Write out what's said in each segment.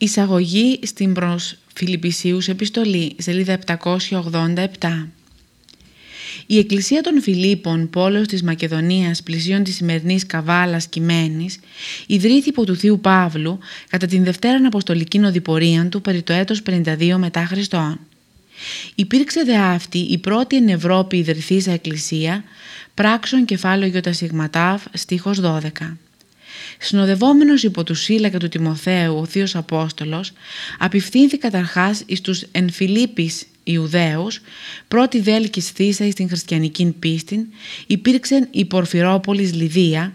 Εισαγωγή στην προς Φιλιππισίους επιστολή, σελίδα 787. Η Εκκλησία των Φιλίππων, πόλεως της Μακεδονίας, πλησίων της σημερινής Καβάλας Κειμένης, ιδρύθη υπό του Θείου Παύλου κατά την Δευτέρα Αποστολική Νοδηπορία του περί το έτος 52 μετά Χριστόν. Υπήρξε δε αυτή η πρώτη εν Ευρώπη ιδρυθήσα εκκλησία, πράξεων κεφάλαιο Σιγματάφ, στίχος 12. Συνοδευόμενος υπό του Σύλλα και του Τιμοθέου ο Θείος Απόστολος, απευθύνθη καταρχάς εις τους εν Φιλίππης Ιουδαίους, πρώτη δέλκης θύσα στην χριστιανική πίστη, υπήρξε η Πορφυρόπολης Λιδία,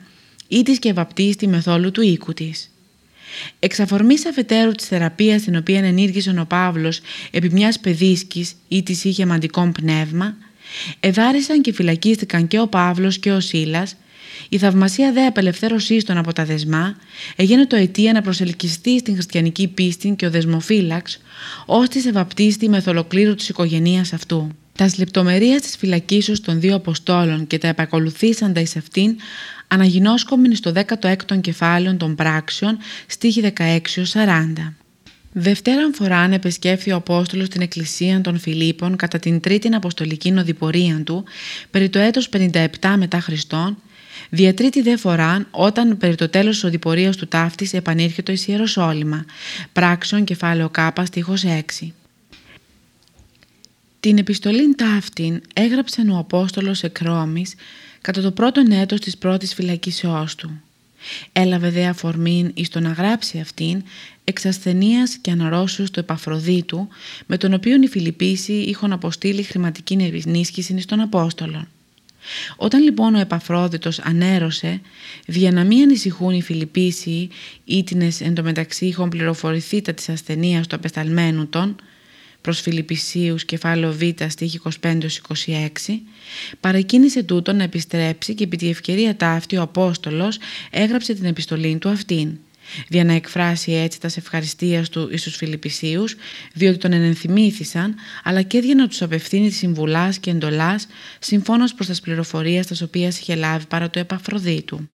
ή της και βαπτίστη μεθόλου του οίκου της. Εξ αφορμής αφετέρου της θεραπείας την οποία ενήργησε ο Παύλος επί μιας παιδίσκης ή της είχε μαντικό πνεύμα, εδάρισαν και φυλακίστηκαν και ο Παύλος και ο Σίλας η θαυμασία δε απελευθέρωσή των από τα δεσμά έγινε το αιτία να προσελκυστεί στην χριστιανική πίστη και ο δεσμοφύλαξ, ώστε σε βαπτίστη με ολοκλήρου της οικογένεια αυτού. Τα λεπτομερία της φυλακίσεως των δύο Αποστόλων και τα επακολουθήσαντα εις αυτήν αναγινώσκομεν στο 16ο κεφάλαιο των πράξεων, στίχη 16-40. Δευτέραν φοράν επεσκέφθη ο Απόστολος την Εκκλησία των Φιλίππων κατά την τρίτη αποστολική νοδηπορία του περί το έτος 57 μετά Χριστόν Διατρήτη δε φοράν όταν περί το τέλος της οδηπορίας του ταύτης επανήρχεται εις Ιεροσόλυμα. Πράξεων κεφάλαιο Κ στίχος 6. Την επιστολήν ταύτην έγραψε ο Απόστολος Εκρόμης κατά το πρώτο έτος της πρώτης φυλακίσεώς του. Έλαβε δε αφορμήν εις το να γράψει αυτήν εξ ασθενείας και αναρρώσεως του Επαφροδίτου με τον οποίο οι Φιλιππίσοι είχαν αποστείλει χρηματική ενίσχυση στον Απόστολο. Όταν λοιπόν ο Επαφρόδιτος ανέρωσε, για να μην ανησυχούν οι Φιλιππίσιοι, ήτινες εντωμεταξύ είχαν πληροφορηθεί τα της ασθενείας του απεσταλμένου των, προς Φιλιππισίους κεφάλαιο Β στίχη 25-26, παρακίνησε τούτο να επιστρέψει και επί τη ευκαιρία ταύτη ο Απόστολος έγραψε την επιστολή του αυτήν για να εκφράσει έτσι τα ευχαριστίας του εις τους Φιλιππισίους, διότι τον ενενθυμήθησαν, αλλά και για να τους απευθύνει τη συμβουλάς και εντολάς, συμφώνως προς τα πληροφορίες τα οποίες είχε λάβει παρά το Επαφροδίτου.